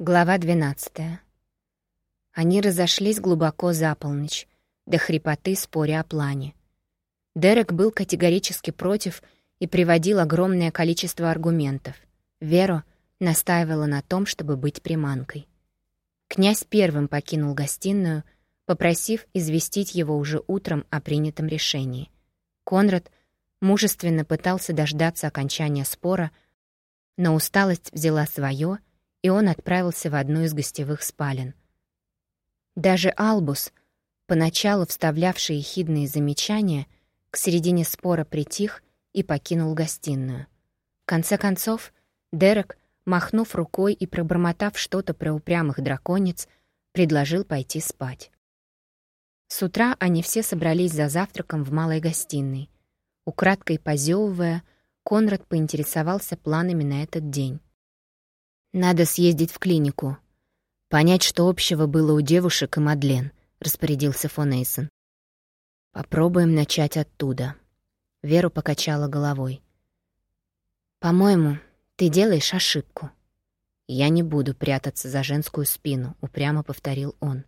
Глава 12. Они разошлись глубоко за полночь, до хрипоты споря о плане. Дерек был категорически против и приводил огромное количество аргументов. Веро настаивала на том, чтобы быть приманкой. Князь первым покинул гостиную, попросив известить его уже утром о принятом решении. Конрад мужественно пытался дождаться окончания спора, но усталость взяла свое — и он отправился в одну из гостевых спален. Даже Албус, поначалу вставлявший ехидные замечания, к середине спора притих и покинул гостиную. В конце концов, Дерек, махнув рукой и пробормотав что-то про упрямых драконец, предложил пойти спать. С утра они все собрались за завтраком в малой гостиной. Украдкой позевывая, Конрад поинтересовался планами на этот день. «Надо съездить в клинику. Понять, что общего было у девушек и Мадлен», — распорядился фон Эйсон. «Попробуем начать оттуда». Веру покачала головой. «По-моему, ты делаешь ошибку». «Я не буду прятаться за женскую спину», — упрямо повторил он.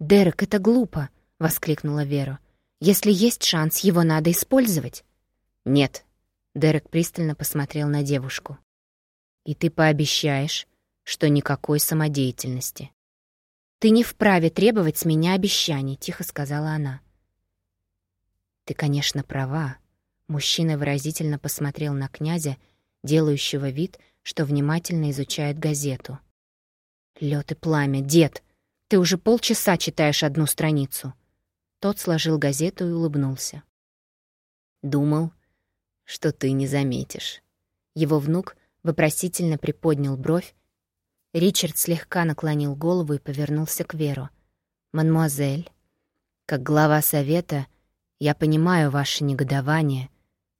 «Дерек, это глупо!» — воскликнула Вера. «Если есть шанс, его надо использовать». «Нет». Дерек пристально посмотрел на девушку. И ты пообещаешь, что никакой самодеятельности. «Ты не вправе требовать с меня обещаний», — тихо сказала она. «Ты, конечно, права». Мужчина выразительно посмотрел на князя, делающего вид, что внимательно изучает газету. «Лёд и пламя, дед! Ты уже полчаса читаешь одну страницу!» Тот сложил газету и улыбнулся. «Думал, что ты не заметишь». Его внук вопросительно приподнял бровь. Ричард слегка наклонил голову и повернулся к Веру. «Мадемуазель, как глава совета, я понимаю ваше негодование,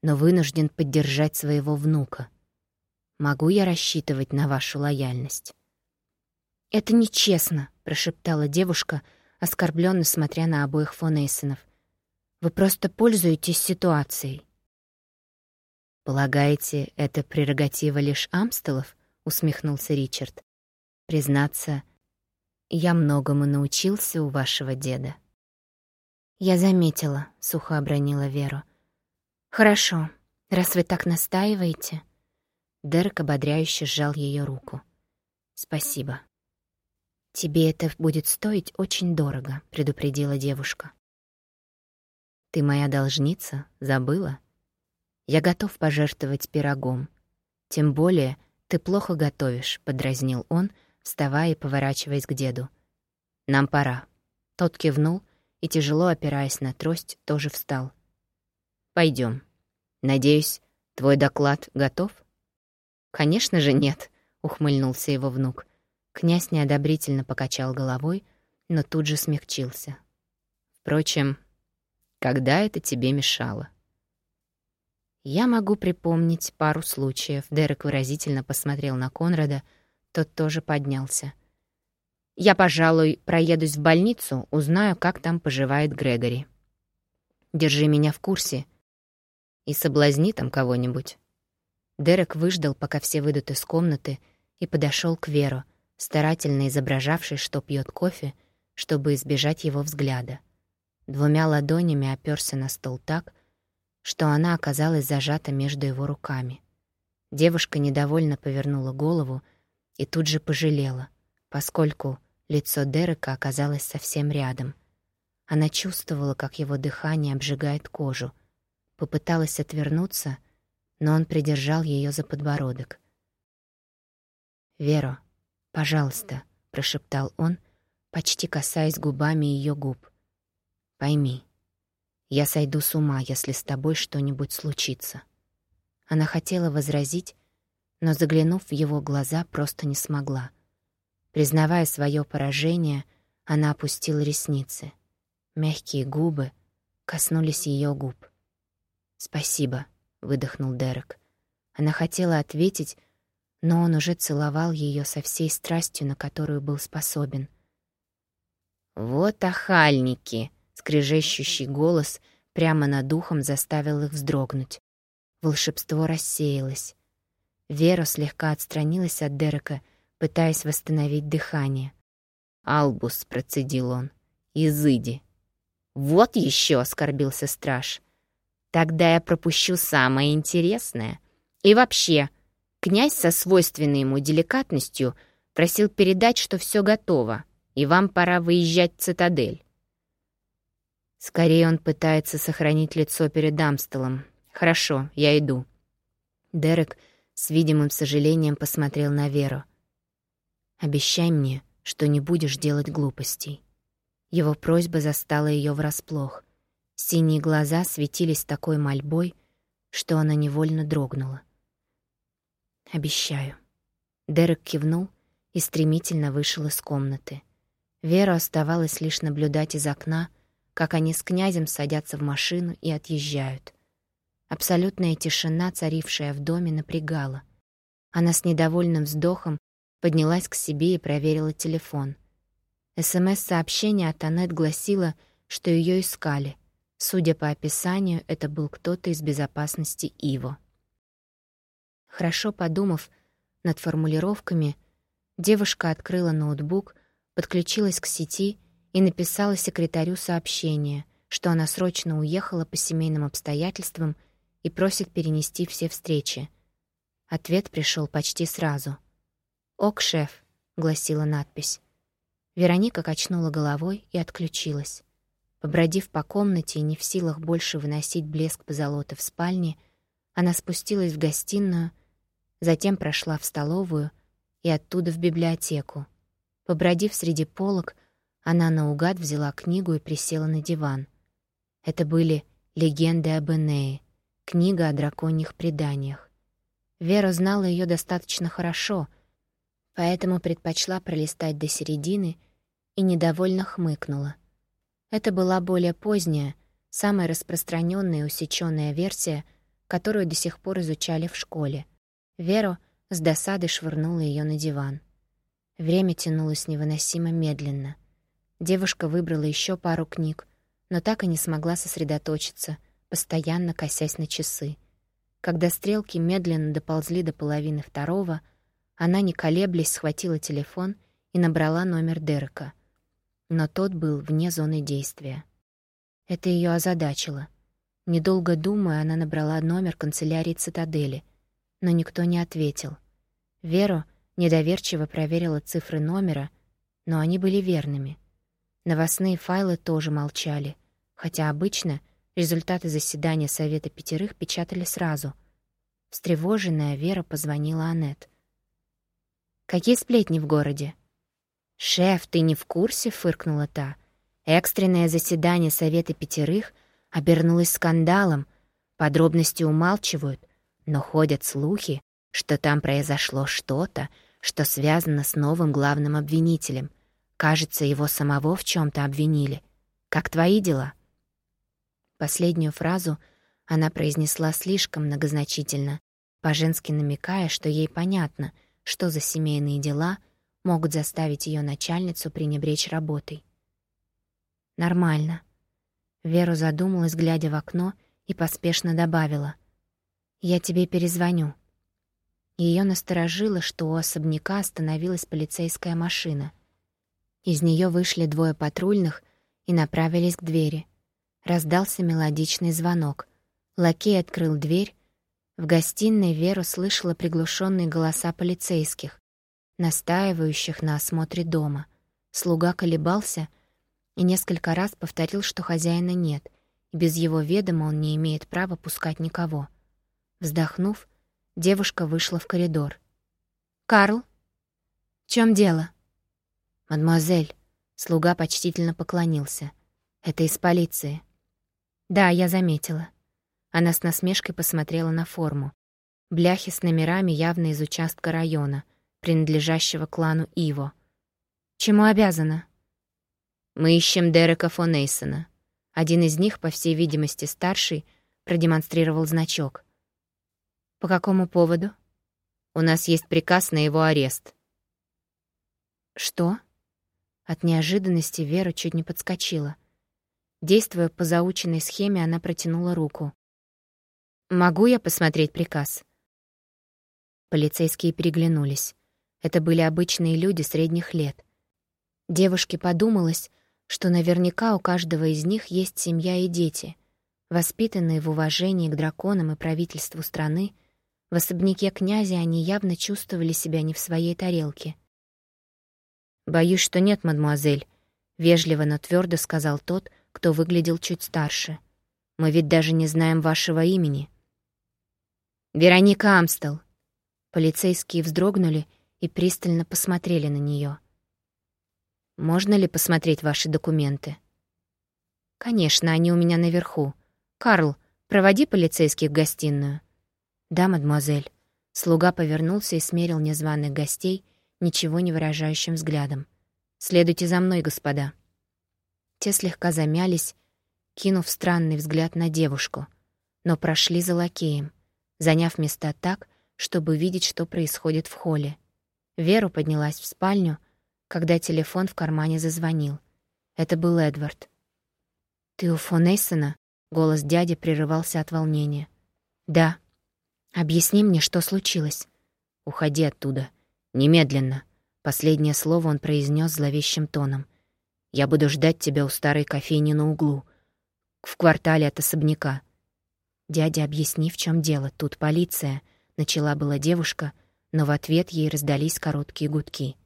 но вынужден поддержать своего внука. Могу я рассчитывать на вашу лояльность?» «Это нечестно», — прошептала девушка, оскорбленно смотря на обоих фон Эйсонов. «Вы просто пользуетесь ситуацией». «Полагаете, это прерогатива лишь Амстелов?» — усмехнулся Ричард. «Признаться, я многому научился у вашего деда». «Я заметила», — сухо обронила Веру. «Хорошо, раз вы так настаиваете». Дерек ободряюще сжал ее руку. «Спасибо». «Тебе это будет стоить очень дорого», — предупредила девушка. «Ты моя должница, забыла?» Я готов пожертвовать пирогом. Тем более ты плохо готовишь, — подразнил он, вставая и поворачиваясь к деду. Нам пора. Тот кивнул и, тяжело опираясь на трость, тоже встал. Пойдем. Надеюсь, твой доклад готов? Конечно же нет, — ухмыльнулся его внук. Князь неодобрительно покачал головой, но тут же смягчился. Впрочем, когда это тебе мешало? Я могу припомнить пару случаев. Дерек выразительно посмотрел на Конрада, тот тоже поднялся. Я, пожалуй, проедусь в больницу, узнаю, как там поживает Грегори. Держи меня в курсе и соблазни там кого-нибудь. Дерек выждал, пока все выйдут из комнаты, и подошел к Веру, старательно изображавший, что пьет кофе, чтобы избежать его взгляда. Двумя ладонями оперся на стол так, что она оказалась зажата между его руками. Девушка недовольно повернула голову и тут же пожалела, поскольку лицо Дерека оказалось совсем рядом. Она чувствовала, как его дыхание обжигает кожу. Попыталась отвернуться, но он придержал ее за подбородок. «Веро, пожалуйста», — прошептал он, почти касаясь губами ее губ. «Пойми, я сойду с ума, если с тобой что-нибудь случится». Она хотела возразить, но, заглянув в его глаза, просто не смогла. Признавая свое поражение, она опустила ресницы. Мягкие губы коснулись ее губ. «Спасибо», — выдохнул Дерек. Она хотела ответить, но он уже целовал ее со всей страстью, на которую был способен. «Вот охальники!» Скрежещущий голос прямо над ухом заставил их вздрогнуть. Волшебство рассеялось. Вера слегка отстранилась от Дерека, пытаясь восстановить дыхание. «Албус», — процедил он, — «изыди». «Вот еще!» — оскорбился страж. «Тогда я пропущу самое интересное. И вообще, князь со свойственной ему деликатностью просил передать, что все готово, и вам пора выезжать в цитадель». Скорее он пытается сохранить лицо перед Амстелом. «Хорошо, я иду». Дерек с видимым сожалением посмотрел на Веру. «Обещай мне, что не будешь делать глупостей». Его просьба застала ее врасплох. Синие глаза светились такой мольбой, что она невольно дрогнула. «Обещаю». Дерек кивнул и стремительно вышел из комнаты. Вера оставалась лишь наблюдать из окна, как они с князем садятся в машину и отъезжают. Абсолютная тишина, царившая в доме, напрягала. Она с недовольным вздохом поднялась к себе и проверила телефон — СМС-сообщение от Аннет гласило, что ее искали. Судя по описанию, это был кто-то из безопасности Иво. Хорошо подумав над формулировками, девушка открыла ноутбук, подключилась к сети и написала секретарю сообщение, что она срочно уехала по семейным обстоятельствам и просит перенести все встречи. Ответ пришел почти сразу. «Ок, шеф», — гласила надпись. Вероника качнула головой и отключилась. Побродив по комнате и не в силах больше выносить блеск позолоты в спальне, она спустилась в гостиную, затем прошла в столовую и оттуда в библиотеку. Побродив среди полок, она наугад взяла книгу и присела на диван. Это были «Легенды об Энее», книга о драконьих преданиях. Вера знала ее достаточно хорошо, поэтому предпочла пролистать до середины и недовольно хмыкнула. Это была более поздняя, самая распространенная усечённая версия, которую до сих пор изучали в школе. Веру с досадой швырнула ее на диван. Время тянулось невыносимо медленно. Девушка выбрала еще пару книг, но так и не смогла сосредоточиться, постоянно косясь на часы. Когда стрелки медленно доползли до половины второго, она, не колеблясь, схватила телефон и набрала номер Дерека — но тот был вне зоны действия. Это ее озадачило. Недолго думая, она набрала номер канцелярии цитадели, но никто не ответил. Веру недоверчиво проверила цифры номера, но они были верными. Новостные файлы тоже молчали, хотя обычно результаты заседания Совета Пятерых печатали сразу. Встревоженная Вера позвонила Аннет. «Какие сплетни в городе?» «Шеф, ты не в курсе?» — фыркнула та. Экстренное заседание Совета Пятерых обернулось скандалом. Подробности умалчивают, но ходят слухи, что там произошло что-то, что связано с новым главным обвинителем. Кажется, его самого в чем то обвинили. Как твои дела?» Последнюю фразу она произнесла слишком многозначительно, по-женски намекая, что ей понятно, что за семейные дела — могут заставить ее начальницу пренебречь работой. Нормально. Вера задумалась, глядя в окно, и поспешно добавила. «Я тебе перезвоню». Ее насторожило, что у особняка остановилась полицейская машина. Из нее вышли двое патрульных и направились к двери. Раздался мелодичный звонок. Лакей открыл дверь. В гостиной Вера слышала приглушенные голоса полицейских настаивающих на осмотре дома. Слуга колебался и несколько раз повторил, что хозяина нет, и без его ведома он не имеет права пускать никого. Вздохнув, девушка вышла в коридор. «Карл? В чем дело?» «Мадемуазель», — слуга почтительно поклонился. «Это из полиции». «Да, я заметила». Она с насмешкой посмотрела на форму. Бляхи с номерами явно из участка района — принадлежащего клану Иво. Чему обязана? Мы ищем Дерека фон Эйсона. Один из них, по всей видимости, старший, продемонстрировал значок. По какому поводу? У нас есть приказ на его арест. Что? От неожиданности Вера чуть не подскочила. Действуя по заученной схеме, она протянула руку. «Могу я посмотреть приказ?» Полицейские переглянулись. Это были обычные люди средних лет. Девушке подумалось, что наверняка у каждого из них есть семья и дети, воспитанные в уважении к драконам и правительству страны, в особняке князя они явно чувствовали себя не в своей тарелке. «Боюсь, что нет, мадемуазель», — вежливо, но твердо сказал тот, кто выглядел чуть старше. «Мы ведь даже не знаем вашего имени». «Вероника Амстел». Полицейские вздрогнули и пристально посмотрели на нее. «Можно ли посмотреть ваши документы?» «Конечно, они у меня наверху. Карл, проводи полицейских в гостиную». «Да, мадемуазель». Слуга повернулся и смерил незваных гостей ничего не выражающим взглядом. «Следуйте за мной, господа». Те слегка замялись, кинув странный взгляд на девушку, но прошли за лакеем, заняв места так, чтобы видеть, что происходит в холле. Вера поднялась в спальню, когда телефон в кармане зазвонил. Это был Эдвард. «Ты у фон Эйсона?» — голос дяди прерывался от волнения. «Да». «Объясни мне, что случилось». «Уходи оттуда. Немедленно». Последнее слово он произнес зловещим тоном. «Я буду ждать тебя у старой кофейни на углу, в квартале от особняка». «Дядя, объясни, в чем дело. Тут полиция», — начала была девушка, но в ответ ей раздались короткие гудки.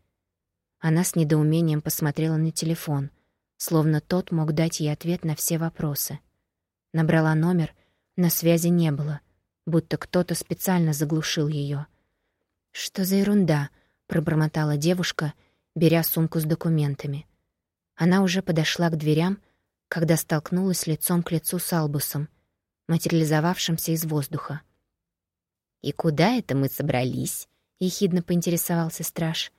Она с недоумением посмотрела на телефон, словно тот мог дать ей ответ на все вопросы. Набрала номер, но связи не было, будто кто-то специально заглушил ее. «Что за ерунда?» — пробормотала девушка, беря сумку с документами. Она уже подошла к дверям, когда столкнулась лицом к лицу с Албусом, материализовавшимся из воздуха. «И куда это мы собрались?» — ехидно поинтересовался страж.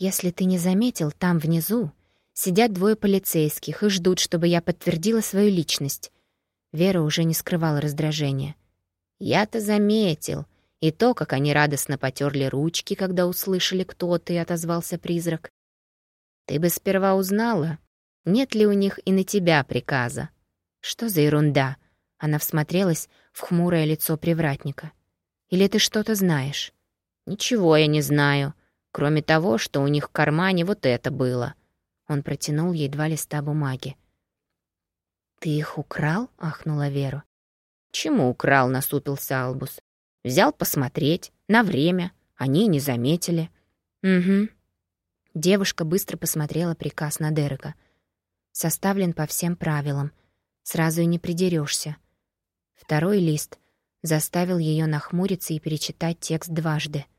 Если ты не заметил, там внизу сидят двое полицейских и ждут, чтобы я подтвердила свою личность. Вера уже не скрывала раздражения. Я-то заметил. И то, как они радостно потерли ручки, когда услышали, кто ты, отозвался призрак. Ты бы сперва узнала, нет ли у них и на тебя приказа. Что за ерунда? Она всмотрелась в хмурое лицо привратника. Или ты что-то знаешь? Ничего я не знаю. Кроме того, что у них в кармане вот это было. Он протянул ей два листа бумаги. «Ты их украл?» — ахнула Вера. «Чему украл?» — насупился Албус. «Взял посмотреть. На время. Они не заметили». «Угу». Девушка быстро посмотрела приказ на Дерека. Составлен по всем правилам. Сразу и не придерешься. Второй лист заставил ее нахмуриться и перечитать текст дважды —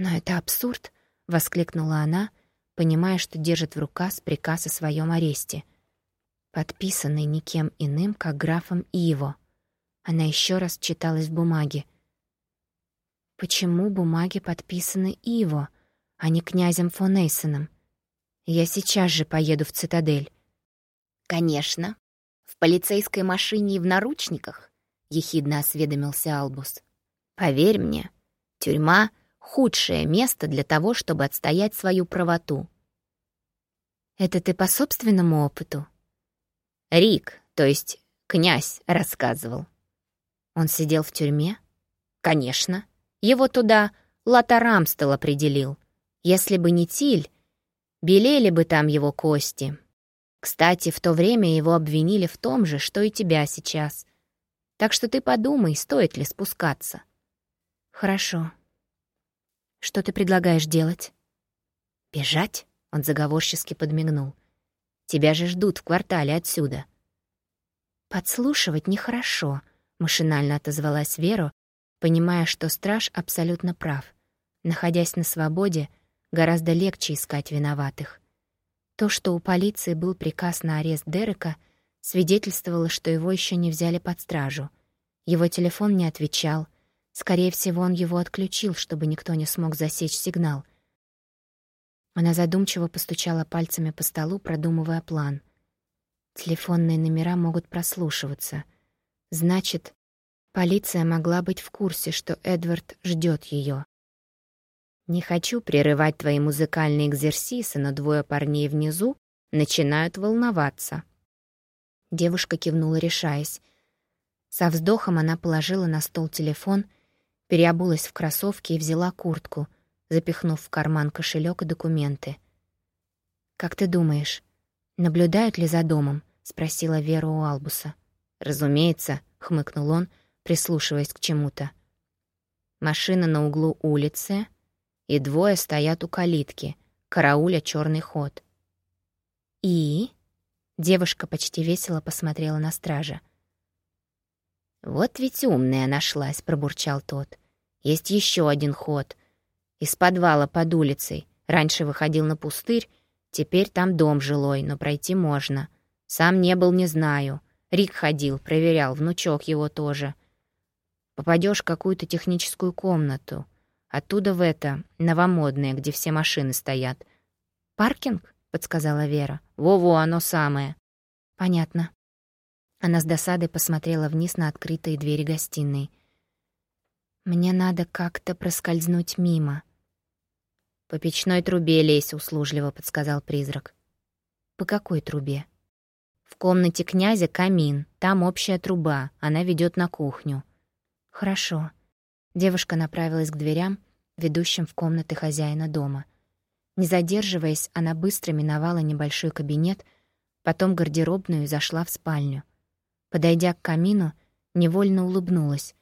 «Но это абсурд!» — воскликнула она, понимая, что держит в руках приказ о своем аресте, подписанный никем иным, как графом Иво. Она еще раз читалась в бумаге. «Почему бумаги подписаны Иво, а не князем фон Эйсоном? Я сейчас же поеду в цитадель». «Конечно. В полицейской машине и в наручниках», — ехидно осведомился Албус. «Поверь мне, тюрьма худшее место для того, чтобы отстоять свою правоту. Это ты по собственному опыту? Рик, то есть князь, рассказывал. Он сидел в тюрьме? Конечно. Его туда Латарамстел определил. Если бы не Тиль, белели бы там его кости. Кстати, в то время его обвинили в том же, что и тебя сейчас. Так что ты подумай, стоит ли спускаться. Хорошо, что ты предлагаешь делать? Бежать? Он заговорчески подмигнул. Тебя же ждут в квартале отсюда. Подслушивать нехорошо, машинально отозвалась Вера, понимая, что страж абсолютно прав. Находясь на свободе, гораздо легче искать виноватых. То, что у полиции был приказ на арест Дерека, свидетельствовало, что его еще не взяли под стражу. Его телефон не отвечал — Скорее всего, он его отключил, чтобы никто не смог засечь сигнал. Она задумчиво постучала пальцами по столу, продумывая план. Телефонные номера могут прослушиваться. Значит, полиция могла быть в курсе, что Эдвард ждет ее. «Не хочу прерывать твои музыкальные экзерсисы, но двое парней внизу начинают волноваться». Девушка кивнула, решаясь. Со вздохом она положила на стол телефон — переобулась в кроссовки и взяла куртку, запихнув в карман кошелек и документы. «Как ты думаешь, наблюдают ли за домом?» — спросила Вера у Албуса. «Разумеется», — хмыкнул он, прислушиваясь к чему-то. Машина на углу улицы, и двое стоят у калитки, карауля черный ход. «И?» — девушка почти весело посмотрела на стража. «Вот ведь умная нашлась», — пробурчал тот. «Есть еще один ход. Из подвала под улицей. Раньше выходил на пустырь, теперь там дом жилой, но пройти можно. Сам не был, не знаю. Рик ходил, проверял, внучок его тоже. Попадешь в какую-то техническую комнату. Оттуда в это, новомодное, где все машины стоят. «Паркинг?» — подсказала Вера. «Во-во, оно самое». «Понятно». Она с досадой посмотрела вниз на открытые двери гостиной. «Мне надо как-то проскользнуть мимо». «По печной трубе лезь», — услужливо подсказал призрак. «По какой трубе?» «В комнате князя камин, там общая труба, она ведет на кухню». «Хорошо». Девушка направилась к дверям, ведущим в комнаты хозяина дома. Не задерживаясь, она быстро миновала небольшой кабинет, потом гардеробную и зашла в спальню. Подойдя к камину, невольно улыбнулась,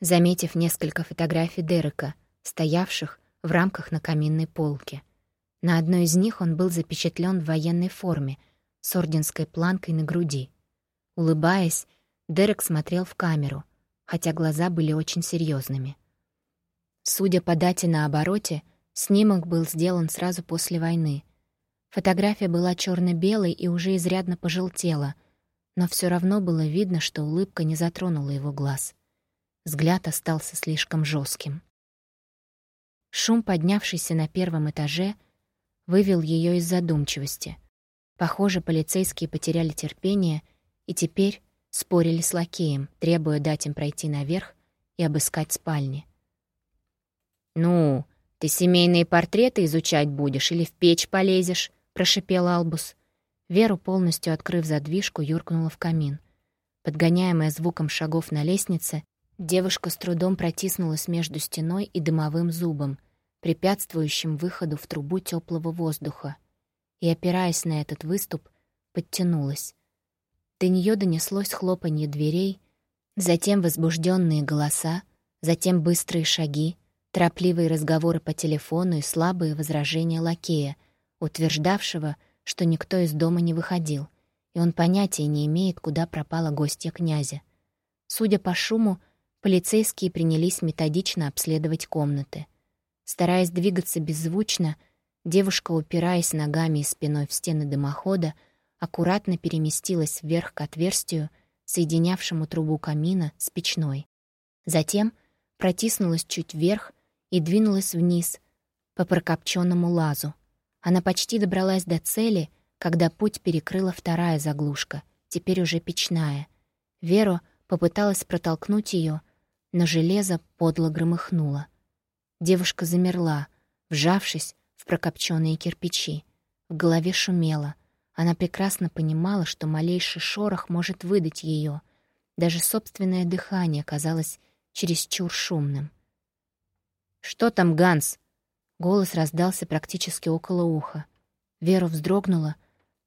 заметив несколько фотографий Дерека, стоявших в рамках на каминной полке. На одной из них он был запечатлен в военной форме с орденской планкой на груди. Улыбаясь, Дерек смотрел в камеру, хотя глаза были очень серьезными. Судя по дате на обороте, снимок был сделан сразу после войны. Фотография была черно белой и уже изрядно пожелтела — но все равно было видно, что улыбка не затронула его глаз. Взгляд остался слишком жестким. Шум, поднявшийся на первом этаже, вывел ее из задумчивости. Похоже, полицейские потеряли терпение и теперь спорили с лакеем, требуя дать им пройти наверх и обыскать спальни. «Ну, ты семейные портреты изучать будешь или в печь полезешь?» — прошипел Албус. Веру, полностью открыв задвижку, юркнула в камин. Подгоняемая звуком шагов на лестнице, девушка с трудом протиснулась между стеной и дымовым зубом, препятствующим выходу в трубу теплого воздуха, и, опираясь на этот выступ, подтянулась. До нее донеслось хлопанье дверей, затем возбужденные голоса, затем быстрые шаги, торопливые разговоры по телефону и слабые возражения лакея, утверждавшего — что никто из дома не выходил, и он понятия не имеет, куда пропала гостья князя. Судя по шуму, полицейские принялись методично обследовать комнаты. Стараясь двигаться беззвучно, девушка, упираясь ногами и спиной в стены дымохода, аккуратно переместилась вверх к отверстию, соединявшему трубу камина с печной. Затем протиснулась чуть вверх и двинулась вниз по прокопченному лазу, она почти добралась до цели, когда путь перекрыла вторая заглушка, теперь уже печная. Вера попыталась протолкнуть ее, но железо подло громыхнуло. Девушка замерла, вжавшись в прокопченные кирпичи. В голове шумело. Она прекрасно понимала, что малейший шорох может выдать ее. Даже собственное дыхание казалось чересчур шумным. «Что там, Ганс?» Голос раздался практически около уха. Вера вздрогнула,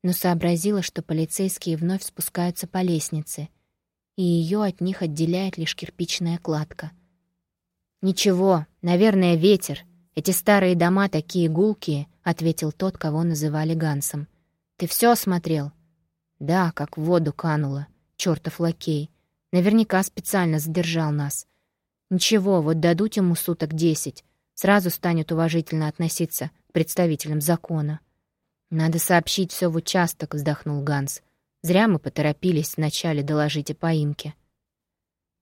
но сообразила, что полицейские вновь спускаются по лестнице, и ее от них отделяет лишь кирпичная кладка. «Ничего, наверное, ветер. Эти старые дома такие гулкие», — ответил тот, кого называли Гансом. «Ты все осмотрел?» «Да, как в воду кануло. Чёртов лакей. Наверняка специально задержал нас. Ничего, вот дадут ему суток десять сразу станет уважительно относиться к представителям закона. «Надо сообщить все в участок», — вздохнул Ганс. «Зря мы поторопились вначале доложить о поимке».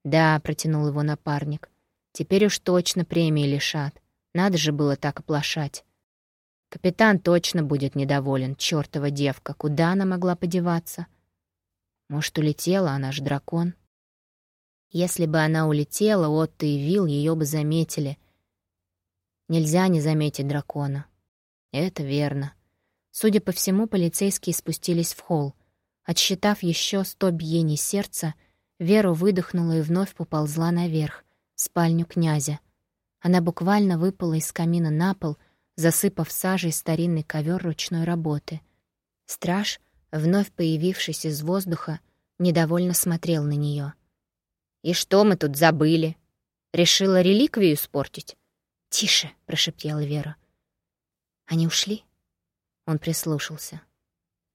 «Да», — протянул его напарник. «Теперь уж точно премии лишат. Надо же было так оплошать». Капитан точно будет недоволен, чертова девка. Куда она могла подеваться? Может, улетела, она же дракон. Если бы она улетела, Отто и Вил ее бы заметили — Нельзя не заметить дракона. Это верно. Судя по всему, полицейские спустились в холл. Отсчитав еще сто биений сердца, Вера выдохнула и вновь поползла наверх, в спальню князя. Она буквально выпала из камина на пол, засыпав сажей старинный ковер ручной работы. Страж, вновь появившись из воздуха, недовольно смотрел на нее. «И что мы тут забыли? Решила реликвию испортить?» «Тише!» — прошептала Вера. «Они ушли?» Он прислушался.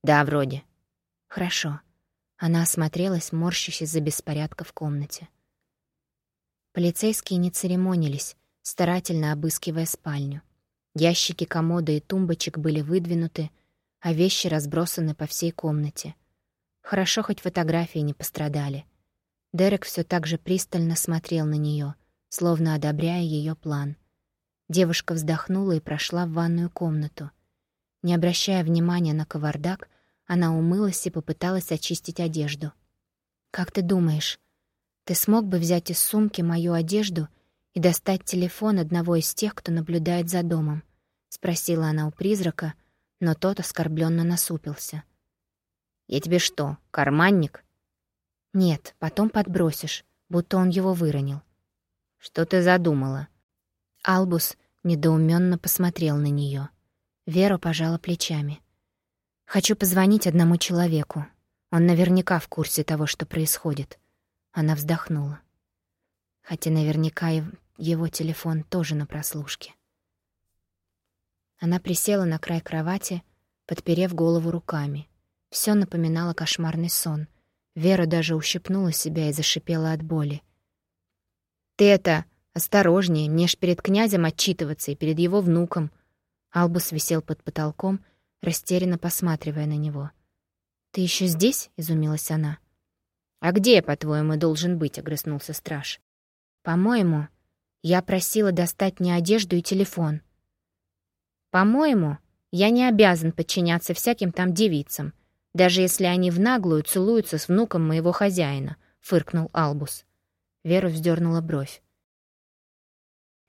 «Да, вроде». «Хорошо». Она осмотрелась, морщась из-за беспорядка в комнате. Полицейские не церемонились, старательно обыскивая спальню. Ящики комода и тумбочек были выдвинуты, а вещи разбросаны по всей комнате. Хорошо, хоть фотографии не пострадали. Дерек все так же пристально смотрел на нее, словно одобряя ее план. Девушка вздохнула и прошла в ванную комнату. Не обращая внимания на кавардак, она умылась и попыталась очистить одежду. «Как ты думаешь, ты смог бы взять из сумки мою одежду и достать телефон одного из тех, кто наблюдает за домом?» — спросила она у призрака, но тот оскорбленно насупился. «Я тебе что, карманник?» «Нет, потом подбросишь, будто он его выронил». «Что ты задумала?» Албус недоуменно посмотрел на нее. Вера пожала плечами. «Хочу позвонить одному человеку. Он наверняка в курсе того, что происходит». Она вздохнула. Хотя наверняка его телефон тоже на прослушке. Она присела на край кровати, подперев голову руками. Все напоминало кошмарный сон. Вера даже ущипнула себя и зашипела от боли. «Ты это, осторожнее, мне ж перед князем отчитываться и перед его внуком». Албус висел под потолком, растерянно посматривая на него. «Ты еще здесь?» — изумилась она. «А где, по-твоему, должен быть?» — огрызнулся страж. «По-моему, я просила достать мне одежду и телефон». «По-моему, я не обязан подчиняться всяким там девицам, даже если они в наглую целуются с внуком моего хозяина», — фыркнул Албус. Вера вздернула бровь.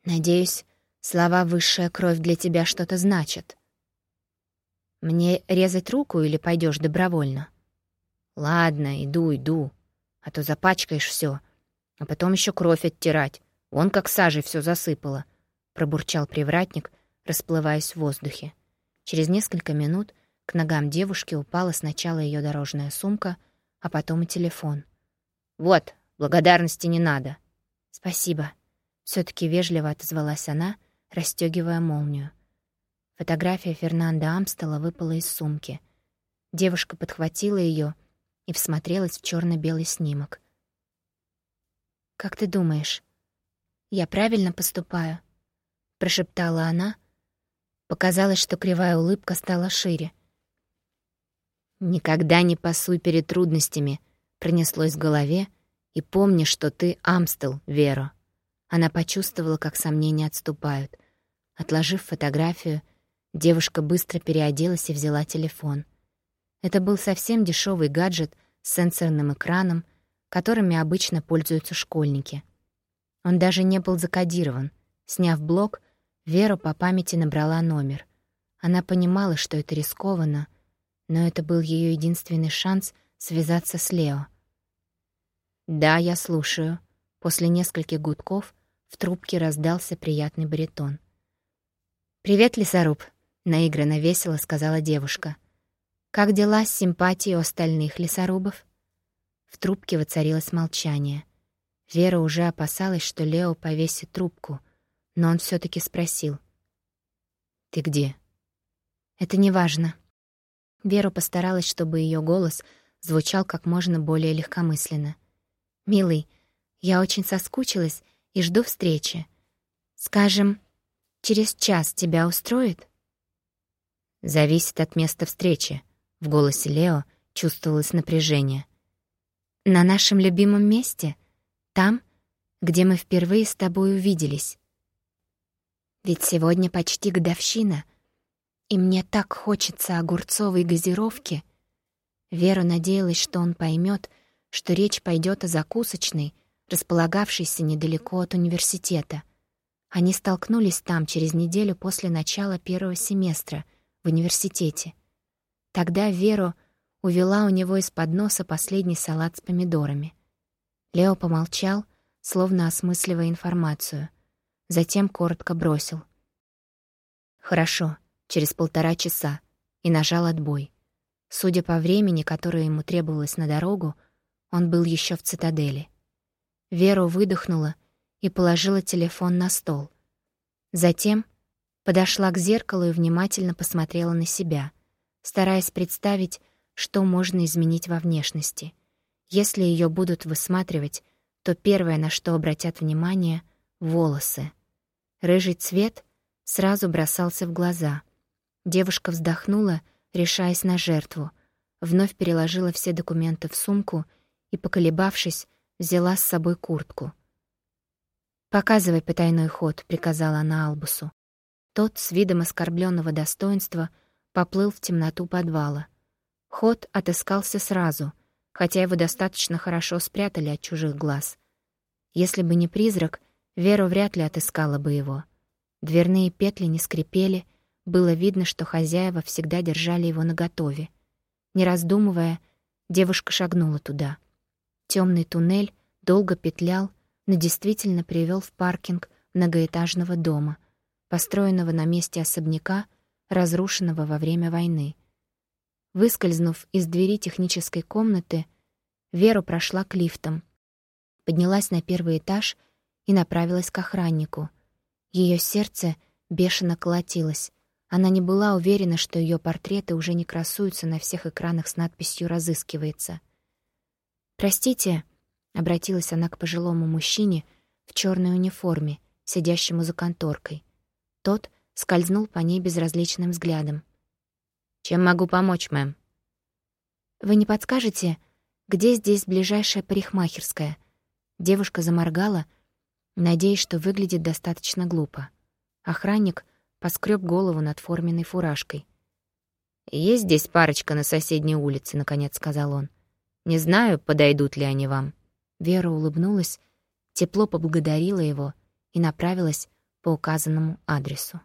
«Надеюсь, слова «высшая кровь» для тебя что-то значат». «Мне резать руку или пойдешь добровольно?» «Ладно, иду, иду», а то запачкаешь все, а потом еще кровь оттирать. Вон как сажей все засыпало», — пробурчал привратник, расплываясь в воздухе. Через несколько минут к ногам девушки упала сначала ее дорожная сумка, а потом и телефон. «Вот, благодарности не надо». «Спасибо», — все таки вежливо отозвалась она, расстегивая молнию. Фотография Фернанда Амстела выпала из сумки. Девушка подхватила ее и всмотрелась в черно белый снимок. «Как ты думаешь, я правильно поступаю?» — прошептала она. Показалось, что кривая улыбка стала шире. «Никогда не пасуй перед трудностями», — пронеслось в голове, «и помни, что ты Амстел, Вера». Она почувствовала, как сомнения отступают. Отложив фотографию, девушка быстро переоделась и взяла телефон — это был совсем дешевый гаджет с сенсорным экраном, которыми обычно пользуются школьники. Он даже не был закодирован. Сняв блок, Вера по памяти набрала номер. Она понимала, что это рискованно, но это был ее единственный шанс связаться с Лео. «Да, я слушаю». После нескольких гудков в трубке раздался приятный баритон. «Привет, лесоруб», — наигранно весело сказала девушка — как дела с симпатией остальных лесорубов? В трубке воцарилось молчание. Вера уже опасалась, что Лео повесит трубку, но он все таки спросил. «Ты где?» «Это не важно». Вера постаралась, чтобы ее голос звучал как можно более легкомысленно. «Милый, я очень соскучилась и жду встречи. Скажем, через час тебя устроит?» «Зависит от места встречи», в голосе Лео чувствовалось напряжение. «На нашем любимом месте? Там, где мы впервые с тобой увиделись. Ведь сегодня почти годовщина, и мне так хочется огурцовой газировки». Вера надеялась, что он поймет, что речь пойдет о закусочной, располагавшейся недалеко от университета. Они столкнулись там через неделю после начала первого семестра в университете. Тогда Веру увела у него из-под носа последний салат с помидорами. Лео помолчал, словно осмысливая информацию. Затем коротко бросил. «Хорошо, через полтора часа», и нажал отбой. Судя по времени, которое ему требовалось на дорогу, он был еще в цитадели. Веру выдохнула и положила телефон на стол. Затем подошла к зеркалу и внимательно посмотрела на себя, стараясь представить, что можно изменить во внешности. Если ее будут высматривать, то первое, на что обратят внимание — волосы. Рыжий цвет сразу бросался в глаза. Девушка вздохнула, решаясь на жертву, вновь переложила все документы в сумку и, поколебавшись, взяла с собой куртку. «Показывай потайной ход», — приказала она Албусу. Тот с видом оскорбленного достоинства поплыл в темноту подвала. Ход отыскался сразу, хотя его достаточно хорошо спрятали от чужих глаз. Если бы не призрак, Вера вряд ли отыскала бы его. Дверные петли не скрипели, было видно, что хозяева всегда держали его наготове. Не раздумывая, девушка шагнула туда. Темный туннель долго петлял, но действительно привел в паркинг многоэтажного дома, построенного на месте особняка, разрушенного во время войны. Выскользнув из двери технической комнаты, Вера прошла к лифтам, поднялась на первый этаж и направилась к охраннику. Ее сердце бешено колотилось. Она не была уверена, что ее портреты уже не красуются на всех экранах с надписью «Разыскивается». «Простите», — обратилась она к пожилому мужчине в черной униформе, сидящему за конторкой. Тот скользнул по ней безразличным взглядом. «Чем могу помочь, мэм?» «Вы не подскажете, где здесь ближайшая парикмахерская?» Девушка заморгала, надеясь, что выглядит достаточно глупо. Охранник поскреб голову над форменной фуражкой. «Есть здесь парочка на соседней улице», — наконец сказал он. Не знаю, подойдут ли они вам». Вера улыбнулась, тепло поблагодарила его и направилась по указанному адресу.